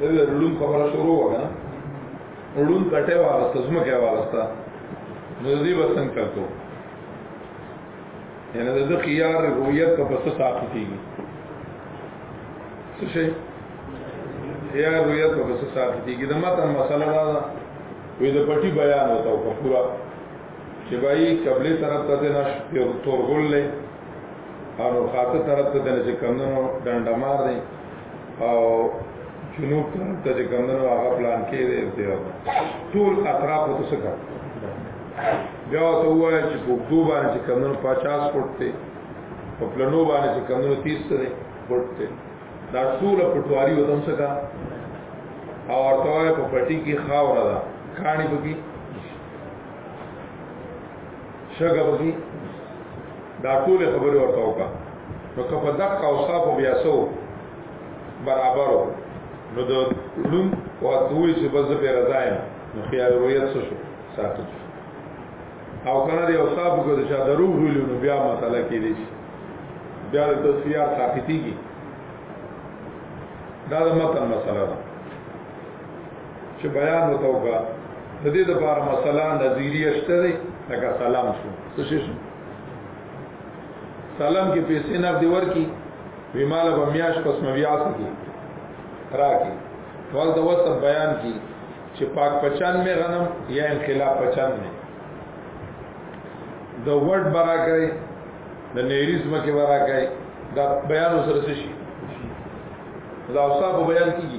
د لون خبره شروع وکړه لون کټه وارسته زمکه وارسته نو دې به څنګه کړو یعنی د دې خيار رؤیت په پس ساتي کیږي څه شي خيار رؤیت په پس ساتي کیږي د متن مسله دا وي د پټي بیان وته په پورا چې بای قبله طرف ته نه تورغل له او خاطه طرف ته نه چې کمنو ډنډمار دی او جنوب طرف ته چې کمنو هغه پلان کې دی دی ټول اطراف ته څه کړ بیا ته وایي چې په دوه باندې چې کمنو 50 فوټ دی په پلانو باندې چې کمنو 30 دی فوټ دی دا ټول پټواری وتم څه کا او ورته په پټي کې خاور ده کانی بګي شګه وږي دا ټول خبره ورته وکړه نو که په دقه او صاحب بیا سو برابرو نو د نوم او دوی چې بس په رضا یم نو خیال رویت شو ساتو او کنه دی او صاحب کو د شا درو ویلو نو بیا مسله کې دي بیا د تصفیه ساقطیږي دا د متن مسله ده چې بیان وته وکړه د دې لپاره مسله نظریه شته دی لکه سلام شو څه شي شو سلام کې پیسې نه دی ورکی ویمال به میاش پس میاس کی راکی ټول د وسط بیان کی چې پاک 95 غنم یا انقلاب 95 د ورډ برا کوي د نیریز مکه برا کوي دا بیان سره شي دا اوسه په بیان کیږي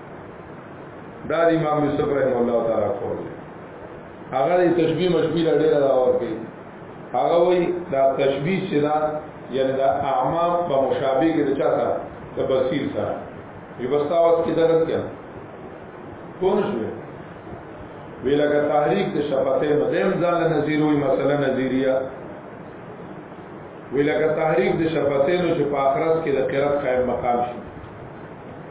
دا د امام یوسف رحم الله تعالی قول دی هغه د تشبیه مشبیه لړې را ورکړي هغه وایي دا تشبیه چې دا یعنی دا اعما په مشابه کې د چا سره د بصیر سره یو بستاوت کې درک کړه کون شوه وی لکه تحریک د شفاته مدیم ځان نظیر وي مثلا نظیریه وی لکه تحریک د شفاته نو چې په اخرت کې د قرات قائم مقام شي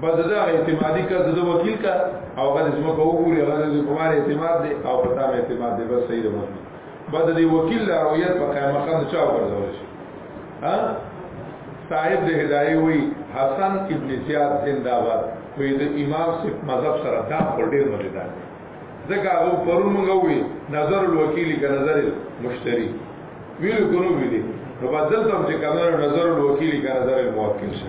بس دا اعتمادي کا د وکیل کا او هغه زما کو وګوري هغه د کومار اعتماد دی او پتا مې اعتماد دی بس صحیح ده بس د وکیل لا رویت په قائمه خان چا ورزول شي ها صاحب د هدايه وی حسن ابن زیاد زنده باد وی د امام صف مذهب سره دا پر ډیر مزیدار دی ځکه هغه پرون موږ وی نظر الوکیل کا نظر المشتری ویل کولو ویلي نو بدل تم چې کنه نظر الوکیل کا نظر الموکل شي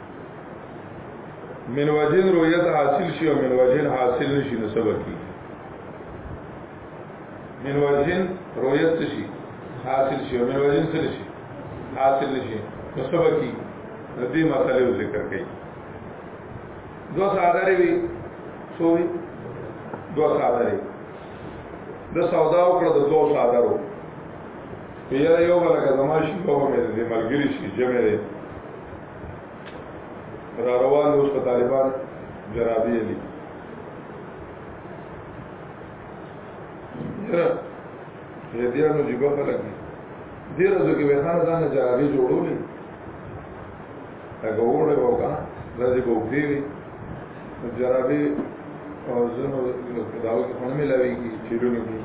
من وجن رویت حاصل شي او من وجن حاصل نشي نو سبا کی من وجن رویت شي حاصل شي او من وجن سره شي حاصل نشي نو سبا کی د دې مسلې ذکر کړي دو ساده لري سوې دو ساده لري د سودا او کړه د دوه ساده ورو یاره یو بل کزما شي په مې دې ملګری شي جمع را روان اوس په طالبان جرابې دي یې دې نو جيبه خلک دي دې راځو کې وهان ځان جرابې جوړولې هغه وړه وکا راځي په وګړي جرابې او زنو داو کې خونه ملاوي کې چیرونو کې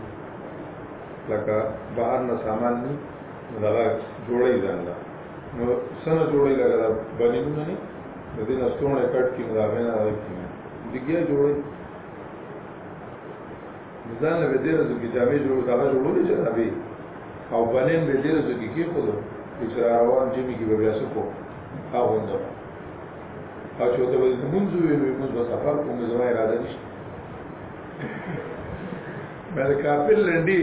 لکه بهر نه سامان نه دغه جوړې ځان نو سره جوړې لګا دا باندې نه نه د دې نستونه کټ کې دا غنه راځي دګیا جوړې ځان له دې رزو کې جامې جوړ دا جوړولې چې دا به او بنین به دې رزو کې کې خو دا چې روان جمی کې بیا سکو هغه وند او چې ته به مونږ وی نو مونږ به سفر کوم زما اراده نشته مې کاپل لنډي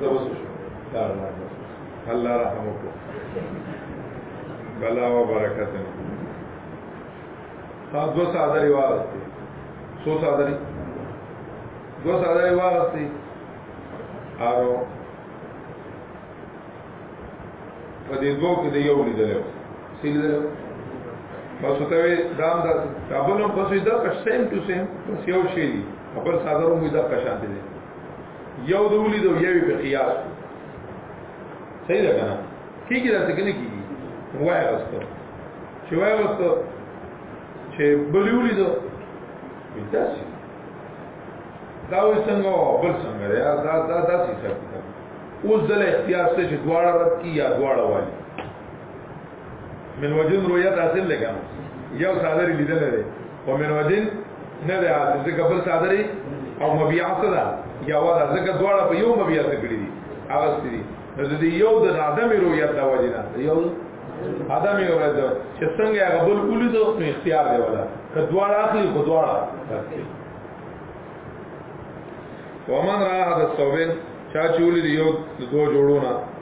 زه اوس شو دا الله رحم وکړه بلا و برکت تا دو ساده واغستی سو ساده دو ساده واغستی او په دې دوه کې د یو لیدل سیل لیدل بس ته وی دام دا کابل هم بس دا سیم ټو سیم بس یو شی دی خبر ساده رومي دا قشان دي یو د ولید او یو په قیاس صحیح ده کنه کیږي دا څنګه نه کیږي وای راستو چې وای راستو چې بلی ولید داسې دا وې څنګه بل څنګه یا دا دا داسې څه اوس دل اختیار څه چې دواړه رد کی یا دواړه وایي من وجن رویت حاصل لګا یو صادری لیدل لري او من وجن نه ده حاصل ځکه بل صادری او مبيع صدا یا ولا ځکه دواړه په یو مبيع څه کړی دي هغه ستري نو د یو د عدم رویت د وجنا یو عدم رویت چې څنګه هغه بل کلی دو نو اختیار دی ولا که دواړه اخلي خو دواړه ومن را هذا الصوبين چا چولې یو د دوه جوړونه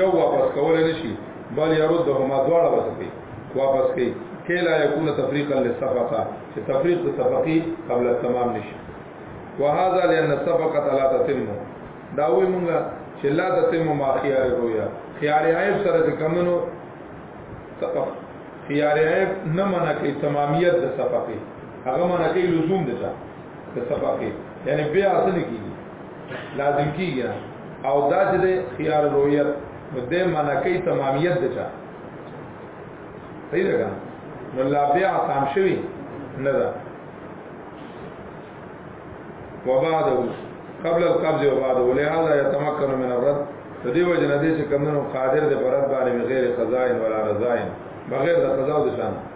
یو واپس کول نه شي بل يردهما دواړه وسکي واپس کوي کې لا يكون تفريقا للصفقه چې تفريق د صفقي قبل التمام نشي وهذا لان الصفقه لا تتم دا وی مونږه چې لا تتم ما خيار رويا خيار عيب سره چې کمنو خيار عيب نه منع کوي تماميت د صفقي هغه منع کوي لزوم دي د سبقه یعنی بیا اصل کیږي لازم کیږي او دا چې خيار رؤیت نو د معنا کوي تمامیت ده چا صحیح ده نو لا بیا تام شوی نه ده وبعده قبل القبض وبعده ولهذا يتمكن من الرد فدی وجه نه دي چې کمنو قادر دې پر رد باندې بغیر قضاء ولا رضاء بغیر د قضاء د شان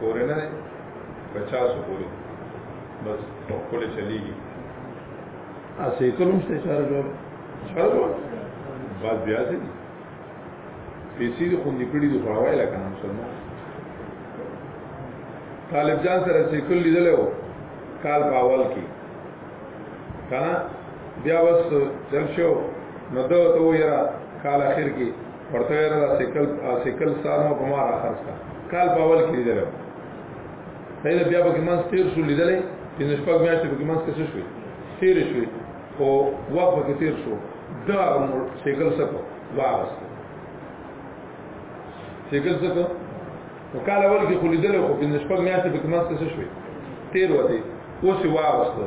پورې نه پچاس پورې بس خپل چلیږي اسې کلم څه چاره جوړ چاره جوړ بعد بیا څه دي پیسې دې خوندې کړې دي خړوای لکه نن سمه طالب جان سره چې کل لیدل و کال په اول کې کنه بیا بس چل شو نو دا ته ویرا کال اخر کې ورته ویرا سیکل سیکل سانو په مارا خرڅ کا کال په اول کې لیدل دا بیا به کمن ستیر شو لیدلې چې نشپګ میاشتې به کمن څه شوې تیر شوې او وخت به تیر شو دا مور سیکل سکو واغست سیکل سکو په کال اول کې خو لیدل خو په نسبت میاشتې په کمنس کې څه شوې تیر وته اوس یې واغسته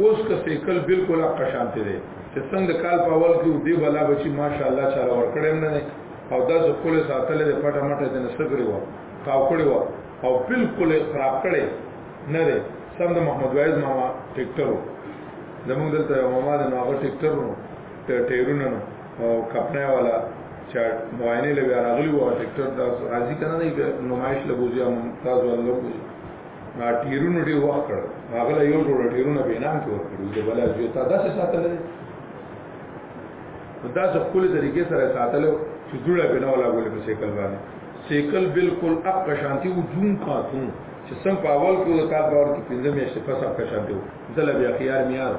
اوس که سیکل بالکل حق شانته دی چې څنګه کال په اول کې دی بلا بچي ماشاءالله چاره ور کړم نه او دا چې خپل ساتل دې پټه مټه دې نسګري و کاو کړی و او بالکل خراب کړي نه دی سم د محمد وایز ماما ټیکټرو زمونږ دلته ماما د نوغه ټیکټرو ټیرونه او کپنه والا چې معاینه لوي راغلی وو ډاکټر دا راضي کنه دی نمایش لګوځي هم تاسو الله کو نا ټیرونو ډیر وخت کړ هغه یو جوړ ټیرونه به نام کې ورکړي چې بل از یو تا داسې ساتل دي دا څه خپل طریقې سره ساتل چې جوړه به نه ولا ګولې په سیکل باندې سیکل بالکل اپ کا شانتی و جون کا تون چې سم په اول کې د کال باور کې پنځه میاشتې پس اپ کا شانتی و دل بیا خيار میار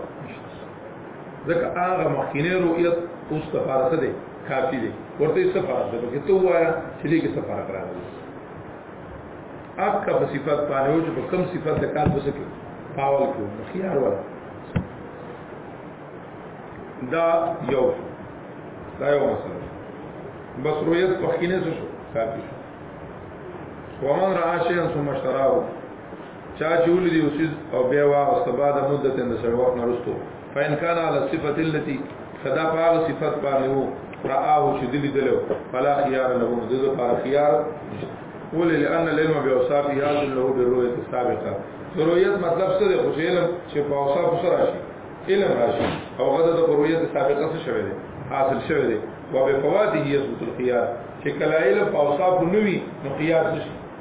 ځکه هغه مخکینه رؤیت اوس ته فارغ دی کافی دی ورته څه فرق دی پکې ته وایا چې دې کې څه فرق راغلی اکه په صفات باندې او چې په کم صفات د کار پسې کې پاول کې خيار ولا دا یو دا یو مسله بس رؤیت مخکینه شو کافی شو ومن رعا شیئا ثم اشتراه چا چې ولدي اوسیز او بیا واغسته بعد مدت د سړي وخت نه رسټو فین کان علی صفه التي خدا پاغ صفت باندې وو رآه چې دلی دلو فلا خيار له د لپاره خيار ول لئن العلم باوصاف هذا له بالرؤيه السابقه رؤيت مطلب څه دی خو علم چې په اوصاف سره راشي علم راشي او غدا د رؤيت سابقه څه شوی دی حاصل شوی دی وبفواته يثبت الخيار چې کله علم په اوصاف نوي نو خيار څه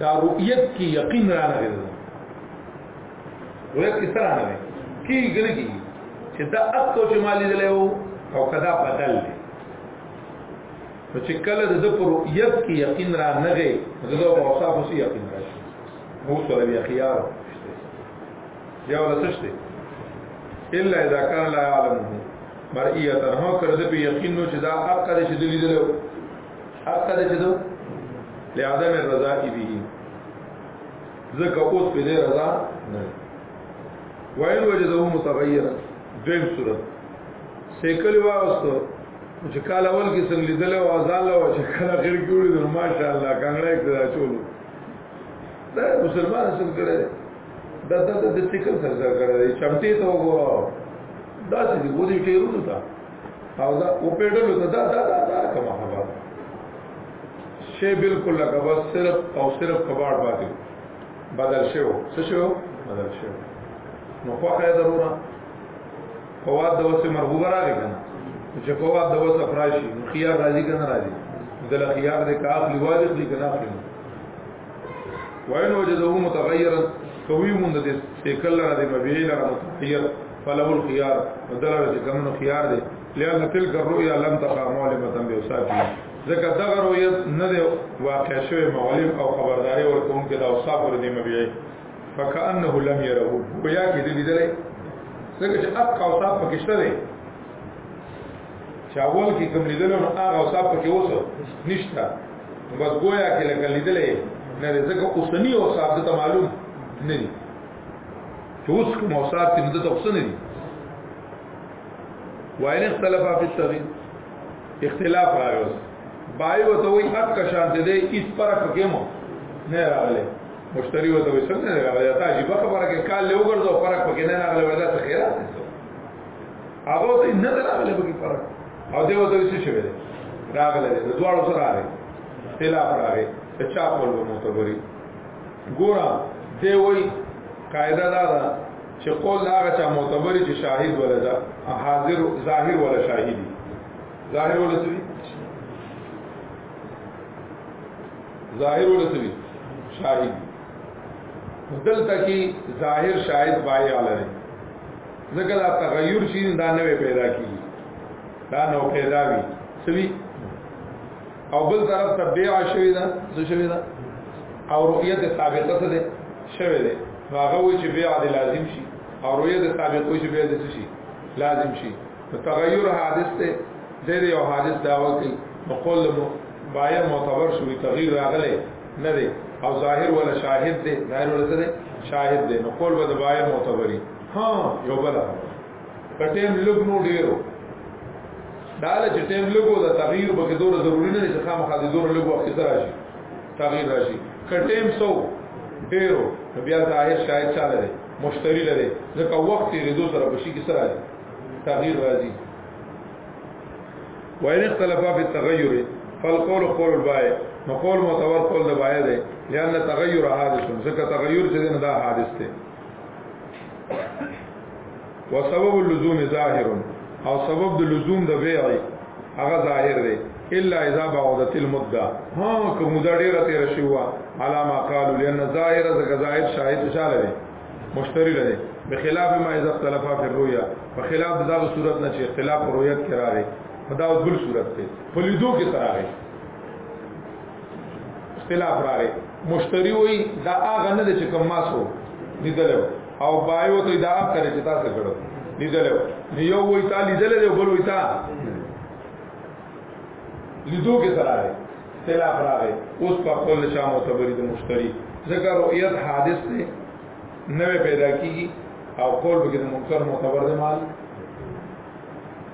دا رؤیت کې یقین را نه غوړي رؤیت کې سره نه غوړي کې ګرګي چې دا اکو چې مالې دلې وو او کدا بدل دی نو چې کله د پر رؤیت کې یقین را نه غوړي دغه په اوصاف اوسې یقین راشي مو سره بیا خيار یا ولا سشته الا اذا كان لا يعلمه مرئيه تنها کړه د یقین نو چې دا اکو چې دلې دلې حتی د جدو لعدم الرضا کی به زکه اوس په دې رضا نه وایل وجدو متغیر دیم صورت سیکل واغستو چې کال اول کې څنګه لیدل او ازال او چې کله غیر کې وړي نو ماشاءالله کانګړه اقتدا چولو دا مسلمان څنګه کړي دا دا د سیکل سره سره کړي چمتي ته وګورئ دا چې ګوري ټیرونو ته او دا او پیډل دا دا دا دا, دا کومه خبره شی بالکل لکه بس صرف او صرف کباړ باندې بدل شو څه شو بدل شو نو خو خیر ضروره فواد د وسه مرغوبه راغی کنه چې فواد د وسه فراشي نو خيار راضي کنه راضي دل خيار د کاف لواجب دي کنه اخلي وین وجدو متغیرا کوي مونږ د سیکل لپاره د مبیل لپاره متغیر فله الخيار بدل چې کومو خيار دي لئن تلك الرؤيا لم تقع معلمه بوصافها ځکه دغه رؤيا نه دی واقع شوی معلم او خبرداري ورکون کې دا اوصاف ور دي مبيعي فكانه لم يره بیا کې دې لیدلې ځکه چې اق اوصاف پکې شته دي چې اول کې کوم لیدل نو هغه اوصاف پکې اوسه نشته بس گویا کې لکه لیدلې نه ځکه اوسنی اوصاف ته معلوم نه دي چې اوس کوم اوصاف دي نو د تخصن دي وایل اختلاف په تغیر اختلاف راغی بای وته وی حق شان دې دې اس پر کېمو نه راغله مشتری وته وی څنګه نه راغله تا عجیب خبره کې کال له وګرځو فرق پکې نه راغله ودا څه خیر هغه ته نه راغله پکې فرق او دې وته څه شوی راغله د دواړو سره راغله اختلاف راغی چا په لور متوري ګورا دی وای قاعده دا ده چې قول هغه چا معتبر چې شاهد ولدا حاضر ظاهر ولا شاهدي ظاهر ولا سوي ظاهر ولا سوي شاهد دلته کې ظاهر شاهد بای علی دی ځکه دا تغیر شي دا نوې پیدا کیږي دا نو پیدا وي سوي او بل طرف ته بیع شوی دا څه شوی دا او رؤیت سابقه څه ده شوی ده هغه وی چې بیع د لازم شي او رؤیت سابقه چې بیع د څه شي لازم شي تغیر حادث ته د یو حادث دا وکي مقول بایا معتبر شوی تغیر راغله نه دی او ظاهر ولا شاهد دی ظاهر ولا څه دی شاهد دی نو قول به د بایا معتبري ها یو بل خبره کټیم لګ نو ډیرو دا چې ټیم لګو دا تغییر به کې دوره ضروری نه چې خامخا د دوره لګو وخت سره شي تغییر راشي کټیم سو ډیرو بیا ظاهر شاید چا لري مشتری لري ځکه وخت یې دوه سره بشي کې سره شي تغییر راځي وین اختلافا فی التغیر فالقول قول البائع نو قول متور قول د بائع دی لئن تغیر حادث ځکه تغییر چې نه دا حادث دی وسبب اللزوم ظاهر او سبب د لزوم د بیع هغه ظاهر دی الا اذا بعدت المده ها کوم دا ډیره تیر شو علامه قالو لئن ظاهر ذ ظاهر شاهد شاله دی مشتری لري بخلاف ما اذا اختلف في الرؤيا فخلاف دا صورت نه چې اختلاف رؤیت کرا لري دا بل صورت دی فلیدو کې تراغه اختلاف راغی مشتری وای دا هغه نه چې کوم ماسو لیدل او بایو ته دا هغه چې تاسو کړو لیدل یو وای تا لیدل دی بل وای تا لیدو کې سره راغی اختلاف راغی اوس په خپل شام او تبری د مشتری ذکر رؤیت حادث دی نوې پیدا کیږي او قول به د منکر معتبر دی مال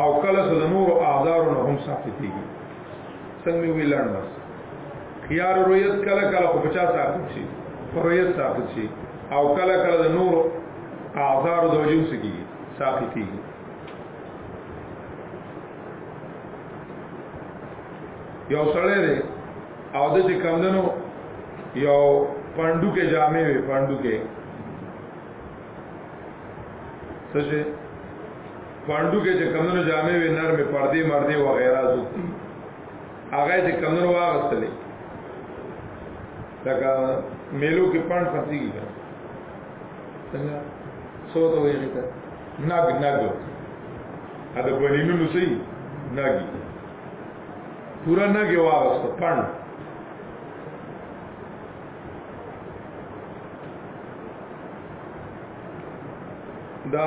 او کله د نور اعذارو نه هم ثابتېږي څنګه وی لړ بس خيار رؤیت کله کله په 50 ثابت شي رؤیت ثابت شي او کله کله د نور اعذارو د وجو سکی ثابتېږي یو سړی دی او د چې کمدنو یو پاندو کې جامې وي پاندو کې څه پاندو کې چې کمنو جامې وي نرمې پردې مردې و غیره زوتی هغه چې کمنو واغستلې لکه میلو کې پاند خرڅېږي څنګه څو ته وایي ته ناګ ناګ ا د بنینو نو سي ناګي پورا ناګي واغسته پاند دا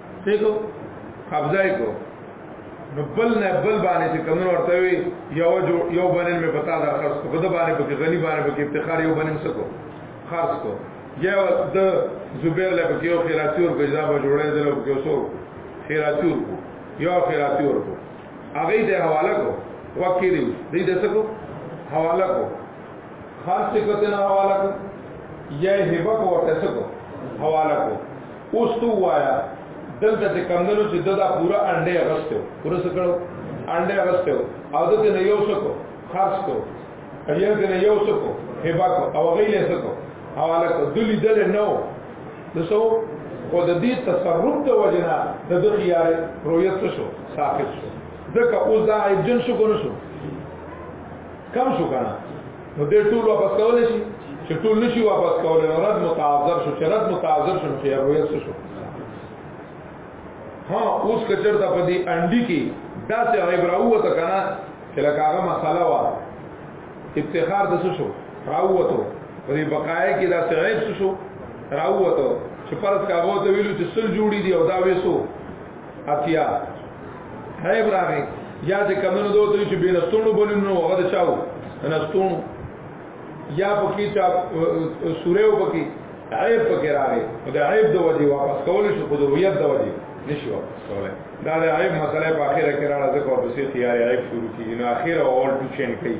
دیکھو قبضه کو نو بل نه بل باندې چې کمن ورته وي یو جو یو باندې مې پتا دا خرڅ کو بده باندې پکې غنی باندې پکې افتخار یو باندې سکو خرڅ کو یا د زبیر له پکې یو خیراتي ور بجدا به جوړې دل او کې وسو خیراتي ور کو یو خیراتي ور کو هغه دې حواله کو وکیل دې دې سکو حواله کو خرڅ کو ته حواله کو یا هبه کو ورته سکو حواله کو اوس تو وایا دلته چې کمندونو چې ددا پورا انډه اغستو پورا سکړو انډه اغستو او دته نه یو سکو خرڅ کو ایا دې نه یو سکو هبا کو او غیله سکو حواله کو دلی دل نو نسو او د دې تصرف د وجنا د دې خيار رؤیت شو ساقط شو ځکه اوس دا عیب جن شو کو نشو کم شو کنه نو دې ټول واپس کول شي چې ټول نشي واپس کول نو رد متعذر شو چې رد متعذر شو خیر وې څه شو ها اوس کچر ته پدی انډي کې دا څه عبرو ته کنه چې لکه هغه مساله وا افتخار د څه شو راووتو پدې بقای کې دا څه عیب شو راووتو چې فرض کاغو ته ویلو چې سل جوړی دی او دا وېسو اتیا هي براغه یا د کمنو دوه دوی چې بینستونو بولنو هغه د چاو نستونو یا پکې چا سوره او پکې عیب پکې راغی دا عیب د وجه واپس کول شو خو د رویت د وجه نشي واپس کولای دا د عیب مسله په اخره کې راځي ځکه په سي تیار عیب شروع کیږي نو اخره اول ټو چین کوي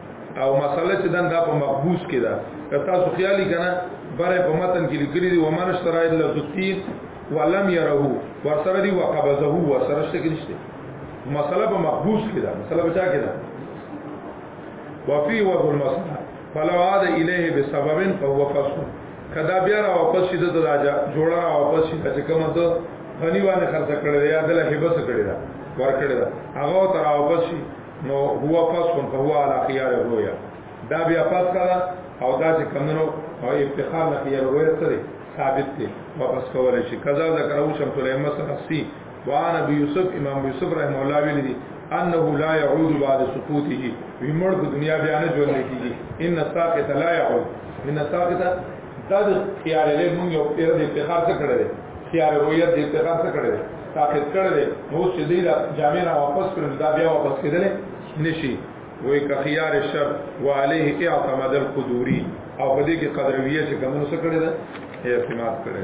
او مسله چې دن دا په مقبوس کې ده که تاسو خیالي کنه بره په متن کې لیکلي دي ومن اشترا الا الدين ولم يره ورسره دي وقبضه ورسره شته کې نشته مسله په مقبوس کې ده مسله بچا کې ده وفي وجه المسله فلو عاد الیه بسبب فهو فسق کدا بیا را واپس شي د راجا جوړه را واپس شي چې کومه ته غنی وانه خرڅ کړی یا دله هبه څه کړی دا ور کړی دا هغه تر واپس شي نو هو فسخ فهو على خيار الرؤيا دا بیا فسخ ده او دا چې کمنو او افتخار نه خيار الرؤيا سره ثابت دي واپس کول شي قضا ذکر او شمس الایمه سنفسی وان ابي يوسف امام يوسف رحم الله ویل دي انه لا يعود بعد سقوطه ومر په دنیا بیا نه جوړ کیږي ان ساقط لا يعود ان ساقط دا د خيار له مونږ یو پیر د افتخار څخه کړی خيار الرؤيا د افتخار څخه کړی تاخير کړی دی نو چې دی دا جامع را واپس کړي دا بیا واپس کېدل نشي وې کخيار شر وعليه اعتمد القدوري او په دې کې قدرویه چې کومه څه کړی ده اعتماد کړی